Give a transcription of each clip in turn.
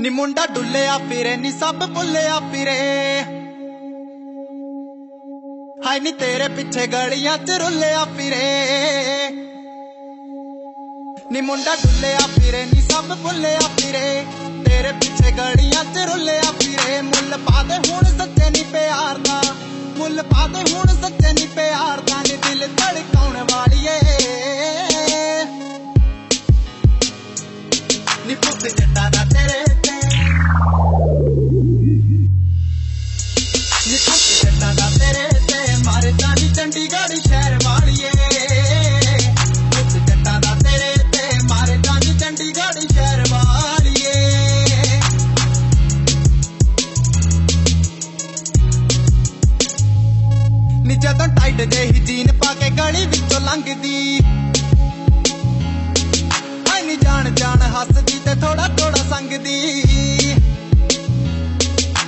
ਨੀ ਮੁੰਡਾ ਡੁੱਲਿਆ ਫਿਰੇ, ਨੀ ਸਭ ਭੁੱਲਿਆ ਫਿਰੇ। ਹਾਏ, ਨੀ ਤੇਰੇ ਪਿੱਛੇ ਗਲੀਆਂ ਚ ਰੁੱਲਿਆ ਫਿਰੇ। ਨੀ ਮੁੰਡਾ ਡੁੱਲਿਆ ਫਿਰੇ, ਨੀ ਸਭ ਭੁੱਲਿਆ ਫਿਰੇ। ਤੇਰੇ ਪਿੱਛੇ ਗਲੀਆਂ ਚ ਰੁੱਲਿਆ ਫਿਰੇ। ਮੁੱਲ ਪਾ ਦੇ ਹੁਣ ਸੱਚੇ ਨੀ ਪਿਆਰ ਦਾ, ਮੁੱਲ ਪਾ ਦੇ ਹੁਣ ਸੱਚੇ ਨੀ ਪਿਆਰ ਦਾ। ਨੀ ਦਿਲ ਧੜਕਾਉਣ ਵਾਲੀਏ ਜਦੋਂ ਟਾਈਟ ਜਿਹੀ ਜੀਨ ਪਾ ਕੇ ਗਲੀ ਵਿੱਚੋਂ ਲੰਘਦੀ। ਆਈ ਨੀ ਜਾਣ ਜਾਣ ਹੱਸਦੀ ਤੇ ਥੋੜਾ ਥੋੜਾ ਸੰਗਦੀ।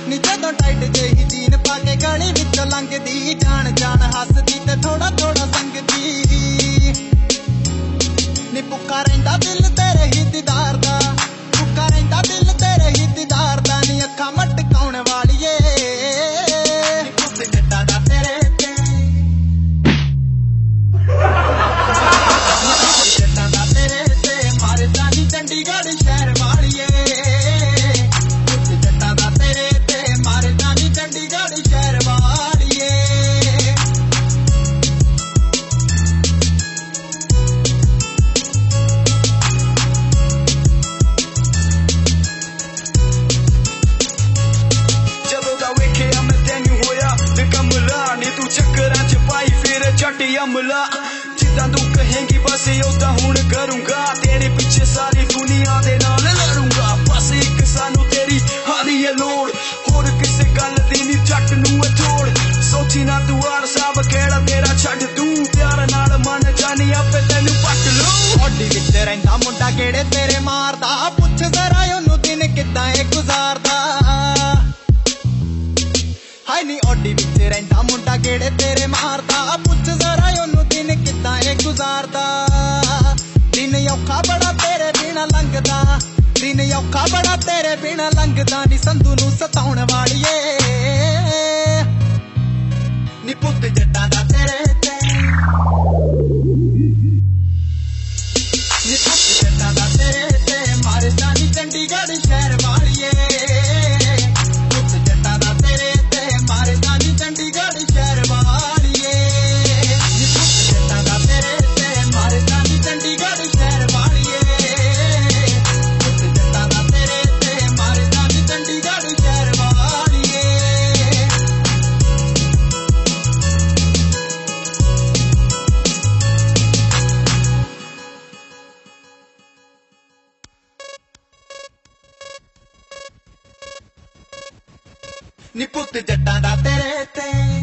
ਨੀ ਜਦੋਂ ਟਾਈਟ ਜਿਹੀ ਜੀਨ ਪਾ ਕੇ ਗਲੀ ਵਿੱਚੋਂ ਲੰਘਦੀ, ਜਾਣ ਜਾਣ ਹੱਸਦੀ ਤੇ ਥੋੜਾ ਥੋੜਾ ਸੰਗਦੀ। ਨੀ ਪੁੱਕਾ ਰਹਿੰਦਾ ਛੱਡੀ ਜਿੱਦਾਂ ਤੂੰ ਕਹੇਂਗੀ, ਬਸ ਉਦਾਂ ਹੁਣ ਕਰੂੰਗਾ। ਤੇਰੇ ਪਿੱਛੇ ਸਾਰੀ ਦੁਨੀਆ ਦੇ ਨਾਲ ਲੜੂੰਗਾ। ਬਸ ਇੱਕ ਸਾਨੂੰ ਤੇਰੀ ਹਾਰੀ ਹੈ ਲੋੜ। ਹੋਰ ਕਿਸੇ ਗੱਲ ਦੀ ਨੀ ਜੱਟ ਨੂੰ ਹੈ ਸੋਚੀ ਨਾ ਤੂੰ ਆਰ ਸਾਬ ਕਿਹੜਾ ਤੇਰਾ ਛੱਡ ਤੂੰ ਪਿਆਰ ਨਾਲ ਮਨ ਜਾਣੀ ਆਪੇ ਤੈਨੂੰ ਪੱਟ ਲੂ। ਓਡੀ ਵਿੱਚ ਰਹਿੰਦਾ ਮੁੰਡਾ ਕਿਹੜੇ ਤੇਰੇ ਮਾਰਦਾ? ਪੁੱਛ ਜ਼ਰਾ ਉਹਨੂੰ ਦਿਨ ਕਿੱਦਾਂ ਏ ਗੁਜ਼ਾਰਦਾ? ਹਾਏ ਨੀ ਓਡੀ ਵਿੱਚ ਰਹਿੰਦਾ ਮੁੰਡਾ ਕਿਹੜੇ ਤੇਰੇ ਮਾਰਦਾ? ਗੁਜ਼ਾਰਦਾ। ਦਿਨ ਔਖਾ ਬੜਾ ਤੇਰੇ ਬਿਨਾ ਲੰਘਦਾ। ਦਿਨ ਔਖਾ ਬੜਾ ਤੇਰੇ ਬਿਨਾ ਲੰਘਦਾ। ਨੀ ਸੰਧੂ ਨੂੰ ਸਤਾਉਣ ਵਾਲੀਏ। ਨੀ ਪੁੱਤ ਜੱਟਾਂ ਦਾ ਨੀ ਪੁੱਤ ਜੱਟਾਂ ਦਾ ਤੇਰੇ ਤੇ।